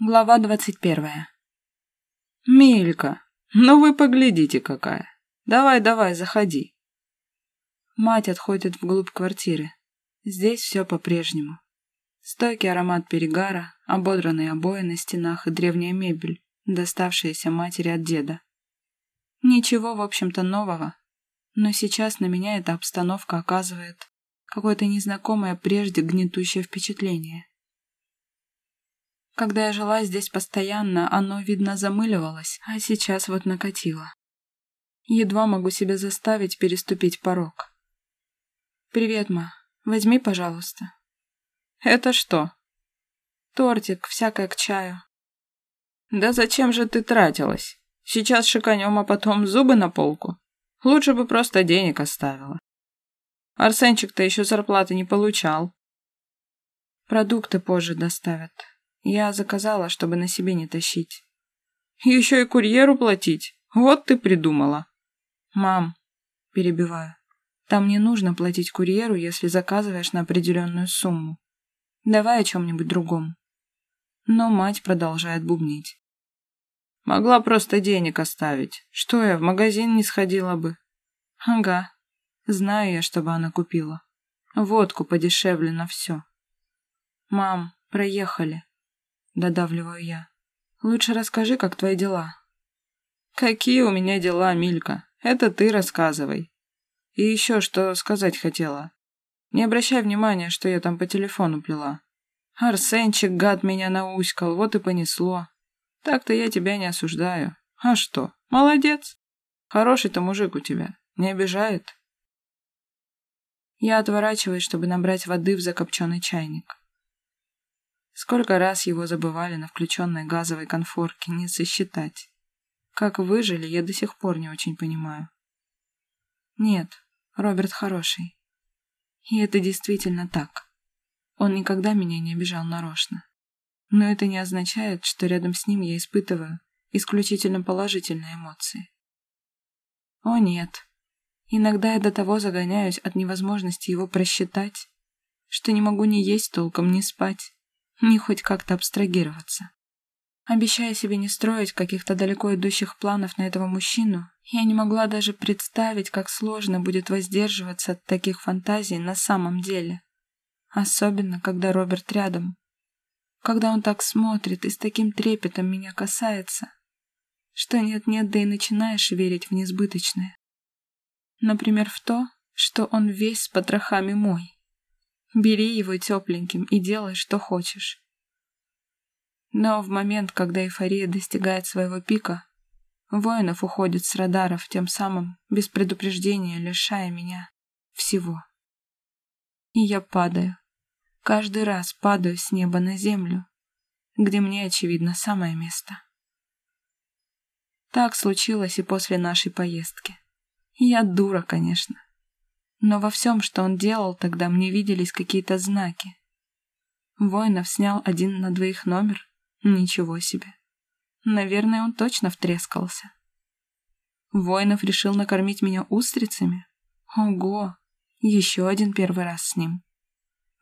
Глава двадцать первая. «Милька, ну вы поглядите какая! Давай, давай, заходи!» Мать отходит вглубь квартиры. Здесь все по-прежнему. Стойкий аромат перегара, ободранные обои на стенах и древняя мебель, доставшаяся матери от деда. Ничего, в общем-то, нового. Но сейчас на меня эта обстановка оказывает какое-то незнакомое прежде гнетущее впечатление. Когда я жила здесь постоянно, оно, видно, замыливалось, а сейчас вот накатило. Едва могу себя заставить переступить порог. «Привет, ма. Возьми, пожалуйста». «Это что?» «Тортик, всякое к чаю». «Да зачем же ты тратилась? Сейчас шиканем, а потом зубы на полку. Лучше бы просто денег оставила. Арсенчик-то еще зарплаты не получал». «Продукты позже доставят. Я заказала, чтобы на себе не тащить. Еще и курьеру платить? Вот ты придумала. Мам, перебиваю, там не нужно платить курьеру, если заказываешь на определенную сумму. Давай о чем-нибудь другом. Но мать продолжает бубнить. Могла просто денег оставить. Что я, в магазин не сходила бы? Ага. Знаю я, чтобы она купила. Водку подешевле на все. Мам, проехали додавливаю я. Лучше расскажи, как твои дела. Какие у меня дела, Милька? Это ты рассказывай. И еще что сказать хотела. Не обращай внимания, что я там по телефону плела. Арсенчик, гад, меня науськал, вот и понесло. Так-то я тебя не осуждаю. А что, молодец. Хороший-то мужик у тебя, не обижает? Я отворачиваюсь, чтобы набрать воды в закопченный чайник. Сколько раз его забывали на включенной газовой конфорке, не сосчитать. Как выжили, я до сих пор не очень понимаю. Нет, Роберт хороший. И это действительно так. Он никогда меня не обижал нарочно. Но это не означает, что рядом с ним я испытываю исключительно положительные эмоции. О нет. Иногда я до того загоняюсь от невозможности его просчитать, что не могу ни есть толком, ни спать не хоть как-то абстрагироваться. Обещая себе не строить каких-то далеко идущих планов на этого мужчину, я не могла даже представить, как сложно будет воздерживаться от таких фантазий на самом деле. Особенно, когда Роберт рядом. Когда он так смотрит и с таким трепетом меня касается, что нет-нет, да и начинаешь верить в несбыточное. Например, в то, что он весь с потрохами мой. Бери его тепленьким и делай, что хочешь. Но в момент, когда эйфория достигает своего пика, воинов уходит с радаров, тем самым, без предупреждения, лишая меня всего. И я падаю. Каждый раз падаю с неба на землю, где мне, очевидно, самое место. Так случилось и после нашей поездки. Я дура, конечно. Но во всем, что он делал, тогда мне виделись какие-то знаки. Воинов снял один на двоих номер? Ничего себе. Наверное, он точно втрескался. Воинов решил накормить меня устрицами? Ого! Еще один первый раз с ним.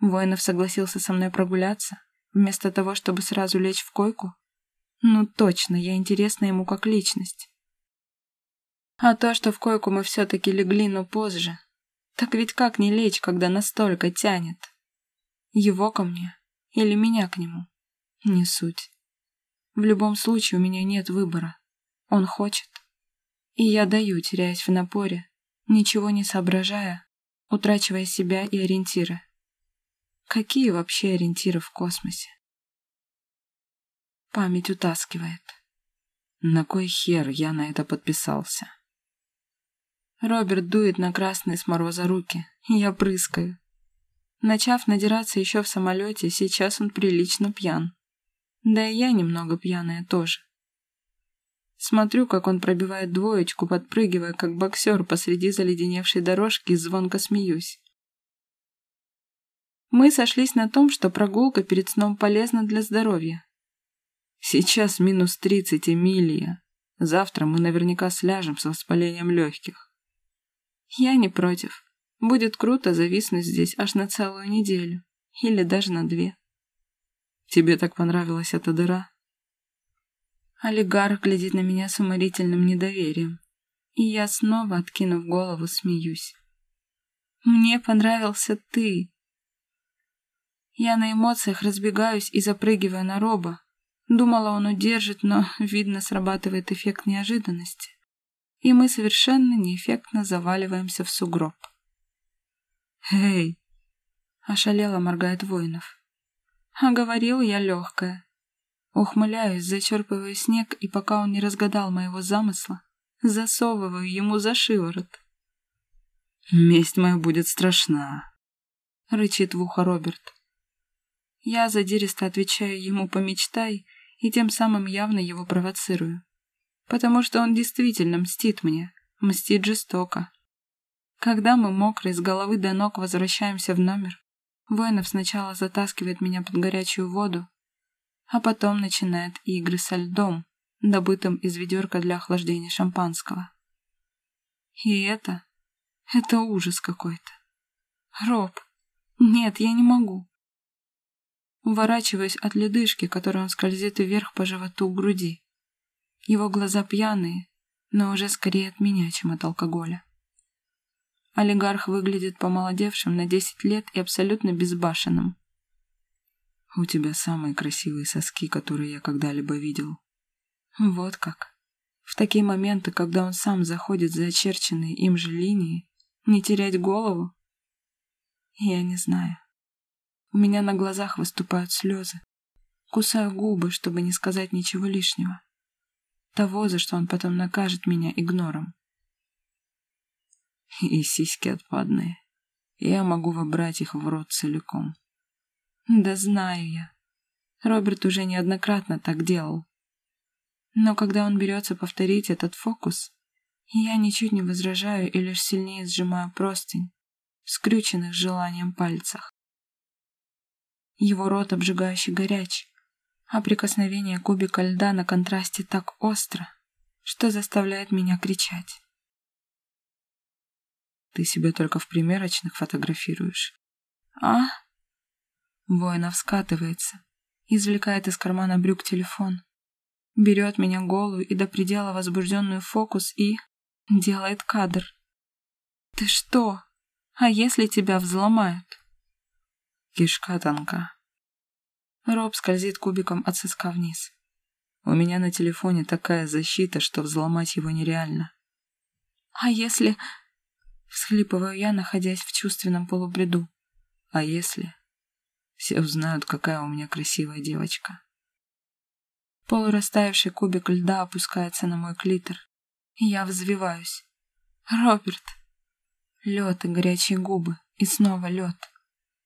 Воинов согласился со мной прогуляться, вместо того, чтобы сразу лечь в койку? Ну точно, я интересна ему как личность. А то, что в койку мы все-таки легли, но позже, так ведь как не лечь, когда настолько тянет? Его ко мне или меня к нему? Не суть. В любом случае у меня нет выбора. Он хочет. И я даю, теряясь в напоре, ничего не соображая, утрачивая себя и ориентиры. Какие вообще ориентиры в космосе? Память утаскивает. На кой хер я на это подписался? Роберт дует на красные с мороза руки, я прыскаю. Начав надираться еще в самолете, сейчас он прилично пьян. Да и я немного пьяная тоже. Смотрю, как он пробивает двоечку, подпрыгивая, как боксер посреди заледеневшей дорожки, и звонко смеюсь. Мы сошлись на том, что прогулка перед сном полезна для здоровья. Сейчас минус тридцать, Эмилия. Завтра мы наверняка сляжем с воспалением легких. Я не против. Будет круто зависнуть здесь аж на целую неделю. Или даже на две. Тебе так понравилась эта дыра? Олигарх глядит на меня с уморительным недоверием. И я снова, откинув голову, смеюсь. «Мне понравился ты!» Я на эмоциях разбегаюсь и запрыгиваю на Роба. Думала, он удержит, но, видно, срабатывает эффект неожиданности. И мы совершенно неэффектно заваливаемся в сугроб. «Эй!» — ошалело моргает воинов. А говорил я легкая. Ухмыляюсь, зачерпываю снег, и пока он не разгадал моего замысла, засовываю ему за шиворот. «Месть моя будет страшна», — рычит в ухо Роберт. Я задиристо отвечаю ему «помечтай» и тем самым явно его провоцирую. Потому что он действительно мстит мне, мстит жестоко. Когда мы мокрые с головы до ног возвращаемся в номер, Воинов сначала затаскивает меня под горячую воду, а потом начинает игры со льдом, добытым из ведерка для охлаждения шампанского. И это... это ужас какой-то. Роб, нет, я не могу. Уворачиваюсь от ледышки, которой он скользит вверх по животу груди. Его глаза пьяные, но уже скорее от меня, чем от алкоголя. Олигарх выглядит помолодевшим на 10 лет и абсолютно безбашенным. «У тебя самые красивые соски, которые я когда-либо видел». Вот как. В такие моменты, когда он сам заходит за очерченные им же линии, не терять голову? Я не знаю. У меня на глазах выступают слезы. Кусаю губы, чтобы не сказать ничего лишнего. Того, за что он потом накажет меня игнором. И сиськи отпадные. Я могу вобрать их в рот целиком. Да знаю я. Роберт уже неоднократно так делал. Но когда он берется повторить этот фокус, я ничуть не возражаю и лишь сильнее сжимаю простынь, скрюченных желанием пальцах. Его рот обжигающе горяч, а прикосновение кубика льда на контрасте так остро, что заставляет меня кричать. Ты себя только в примерочных фотографируешь. А? Воинов скатывается, извлекает из кармана брюк телефон, берет меня голую и до предела возбужденную фокус и делает кадр. Ты что? А если тебя взломают? Кишка тонка. Роб скользит кубиком от соска вниз. У меня на телефоне такая защита, что взломать его нереально. А если... Всхлипываю я, находясь в чувственном полубреду. А если... Все узнают, какая у меня красивая девочка. Полурастаявший кубик льда опускается на мой клитор, и я взвиваюсь. «Роберт!» Лед и горячие губы, и снова лед.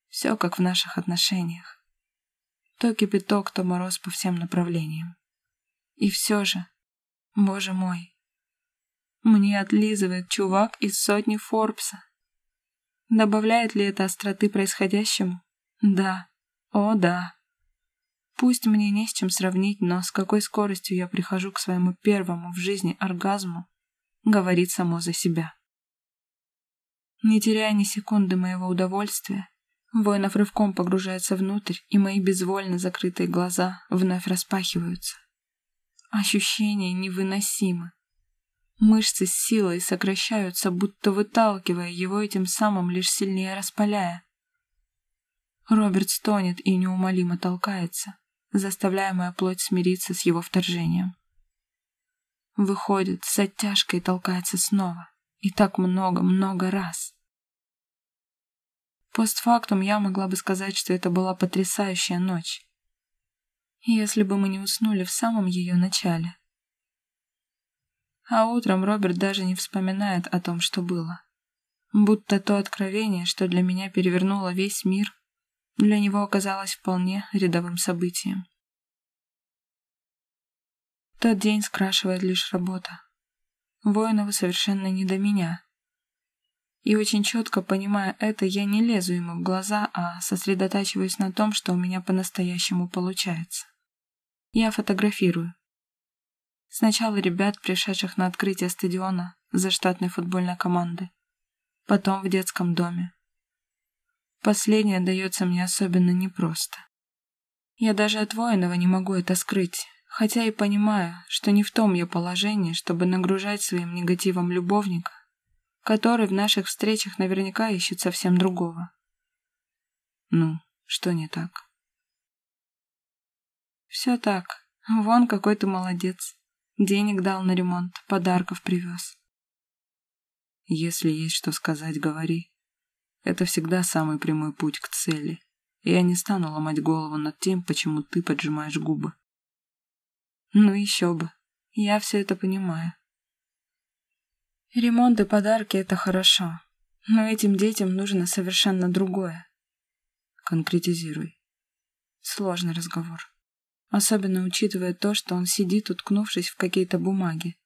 Все как в наших отношениях. То кипяток, то мороз по всем направлениям. И все же, боже мой, мне отлизывает чувак из сотни Форбса. Добавляет ли это остроты происходящему? Да. О, да. Пусть мне не с чем сравнить, но с какой скоростью я прихожу к своему первому в жизни оргазму, говорит само за себя. Не теряя ни секунды моего удовольствия, Воинов рывком погружается внутрь, и мои безвольно закрытые глаза вновь распахиваются. Ощущения невыносимы. Мышцы с силой сокращаются, будто выталкивая его этим самым лишь сильнее распаляя. Роберт стонет и неумолимо толкается, заставляя мою плоть смириться с его вторжением. Выходит, с оттяжкой толкается снова. И так много-много раз. Постфактум я могла бы сказать, что это была потрясающая ночь. Если бы мы не уснули в самом ее начале. А утром Роберт даже не вспоминает о том, что было. Будто то откровение, что для меня перевернуло весь мир, для него оказалось вполне рядовым событием. Тот день скрашивает лишь работа. Воинову совершенно не до меня. И очень четко понимая это, я не лезу ему в глаза, а сосредотачиваюсь на том, что у меня по-настоящему получается. Я фотографирую. Сначала ребят, пришедших на открытие стадиона за штатной футбольной команды. Потом в детском доме. Последнее дается мне особенно непросто. Я даже от воинова не могу это скрыть, Хотя и понимаю, что не в том я положении, чтобы нагружать своим негативом любовника, который в наших встречах наверняка ищет совсем другого. Ну, что не так? Все так. Вон какой ты молодец. Денег дал на ремонт, подарков привез. Если есть что сказать, говори. Это всегда самый прямой путь к цели. Я не стану ломать голову над тем, почему ты поджимаешь губы. Ну еще бы. Я все это понимаю. Ремонт и подарки — это хорошо. Но этим детям нужно совершенно другое. Конкретизируй. Сложный разговор. Особенно учитывая то, что он сидит, уткнувшись в какие-то бумаги,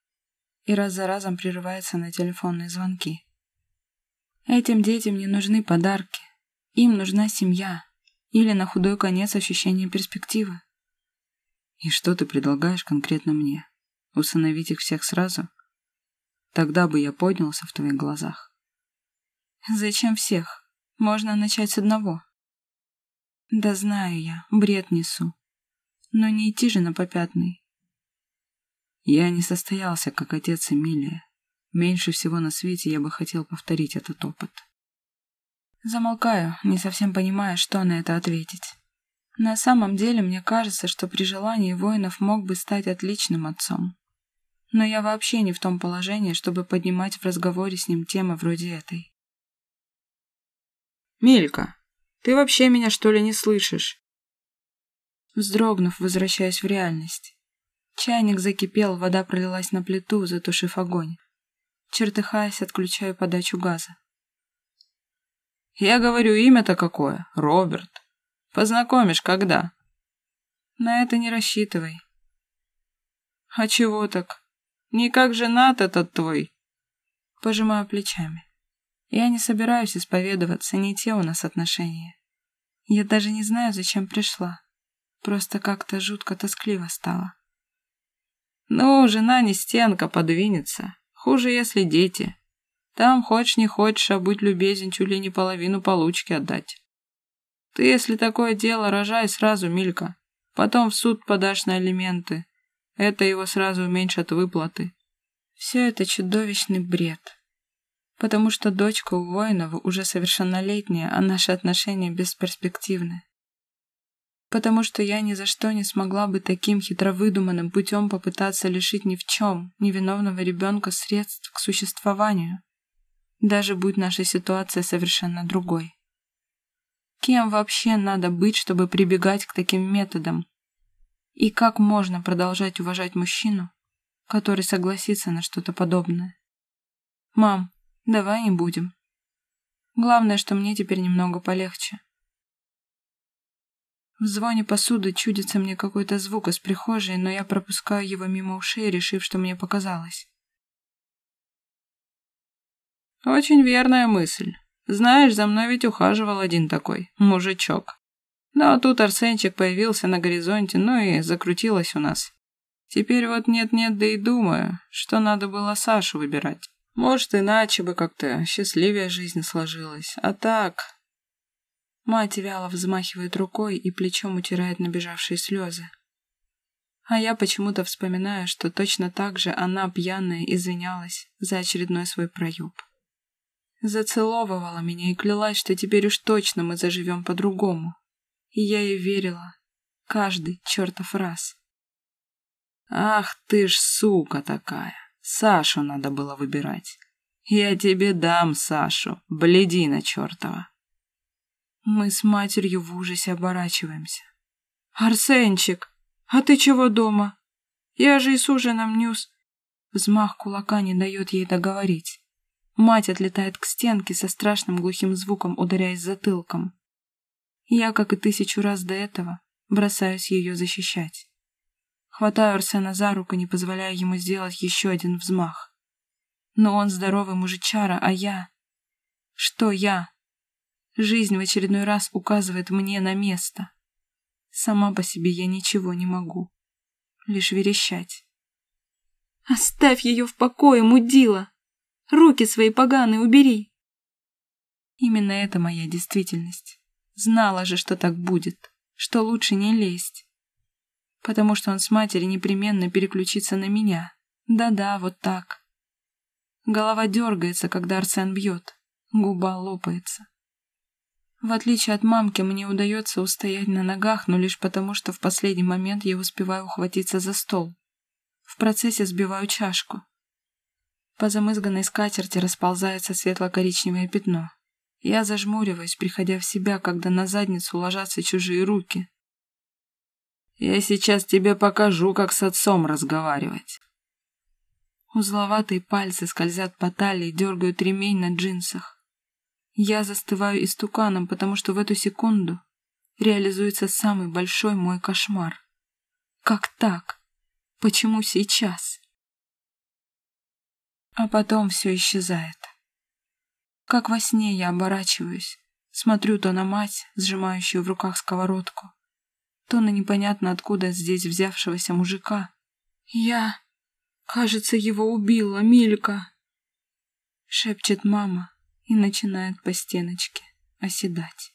и раз за разом прерывается на телефонные звонки. Этим детям не нужны подарки. Им нужна семья. Или на худой конец ощущение перспективы. И что ты предлагаешь конкретно мне? Усыновить их всех сразу? Тогда бы я поднялся в твоих глазах. Зачем всех? Можно начать с одного. Да знаю я, бред несу. Но не идти же на попятный. Я не состоялся как отец Эмилия. Меньше всего на свете я бы хотел повторить этот опыт. Замолкаю, не совсем понимая, что на это ответить. На самом деле, мне кажется, что при желании воинов мог бы стать отличным отцом. Но я вообще не в том положении, чтобы поднимать в разговоре с ним темы вроде этой. «Милька, ты вообще меня что ли не слышишь?» Вздрогнув, возвращаясь в реальность. Чайник закипел, вода пролилась на плиту, затушив огонь. Чертыхаясь, отключаю подачу газа. «Я говорю, имя-то какое? Роберт. Познакомишь когда?» «На это не рассчитывай». «А чего так? Не как женат этот твой?» Пожимаю плечами. Я не собираюсь исповедоваться, не те у нас отношения. Я даже не знаю, зачем пришла. Просто как-то жутко тоскливо стало. Ну, жена не стенка, подвинется. Хуже, если дети. Там, хочешь не хочешь, а будь любезен, чуть ли не половину получки отдать. Ты, если такое дело, рожай сразу, Милька. Потом в суд подашь на алименты. Это его сразу уменьшат выплаты. Все это чудовищный бред. Потому что дочка у Воинова уже совершеннолетняя, а наши отношения бесперспективны потому что я ни за что не смогла бы таким хитровыдуманным путем попытаться лишить ни в чем невиновного ребенка средств к существованию, даже будь наша ситуация совершенно другой. Кем вообще надо быть, чтобы прибегать к таким методам? И как можно продолжать уважать мужчину, который согласится на что-то подобное? Мам, давай не будем. Главное, что мне теперь немного полегче. В звоне посуды чудится мне какой-то звук из прихожей, но я пропускаю его мимо ушей, решив, что мне показалось. Очень верная мысль. Знаешь, за мной ведь ухаживал один такой, мужичок. Но тут Арсенчик появился на горизонте, ну и закрутилось у нас. Теперь вот нет-нет, да и думаю, что надо было Сашу выбирать. Может, иначе бы как-то счастливее жизнь сложилась. А так, Мать вяло взмахивает рукой и плечом утирает набежавшие слезы. А я почему-то вспоминаю, что точно так же она, пьяная, извинялась за очередной свой проеб. Зацеловывала меня и клялась, что теперь уж точно мы заживем по-другому. И я ей верила. Каждый чертов раз. Ах ты ж сука такая! Сашу надо было выбирать. Я тебе дам Сашу, бледина чертова. Мы с матерью в ужасе оборачиваемся. «Арсенчик, а ты чего дома? Я же и с ужином нюс...» Взмах кулака не дает ей договорить. Мать отлетает к стенке со страшным глухим звуком, ударяясь затылком. Я, как и тысячу раз до этого, бросаюсь ее защищать. Хватаю Арсена за руку, не позволяя ему сделать еще один взмах. Но он здоровый мужичара, а я... Что я? Жизнь в очередной раз указывает мне на место. Сама по себе я ничего не могу. Лишь верещать. «Оставь ее в покое, мудила! Руки свои поганые убери!» Именно это моя действительность. Знала же, что так будет, что лучше не лезть. потому что он с матери непременно переключится на меня. Да-да, вот так. Голова дергается, когда Арсен бьет, губа лопается. В отличие от мамки, мне удается устоять на ногах, но лишь потому, что в последний момент я успеваю ухватиться за стол. В процессе сбиваю чашку. По замызганной скатерти расползается светло-коричневое пятно. Я зажмуриваюсь, приходя в себя, когда на задницу ложатся чужие руки. «Я сейчас тебе покажу, как с отцом разговаривать». Узловатые пальцы скользят по талии, дергают ремень на джинсах. Я застываю истуканом, потому что в эту секунду реализуется самый большой мой кошмар. Как так? Почему сейчас? А потом все исчезает. Как во сне я оборачиваюсь, смотрю то на мать, сжимающую в руках сковородку, то на непонятно откуда здесь взявшегося мужика. Я... Кажется, его убила Милька. Шепчет мама, и начинает по стеночке оседать.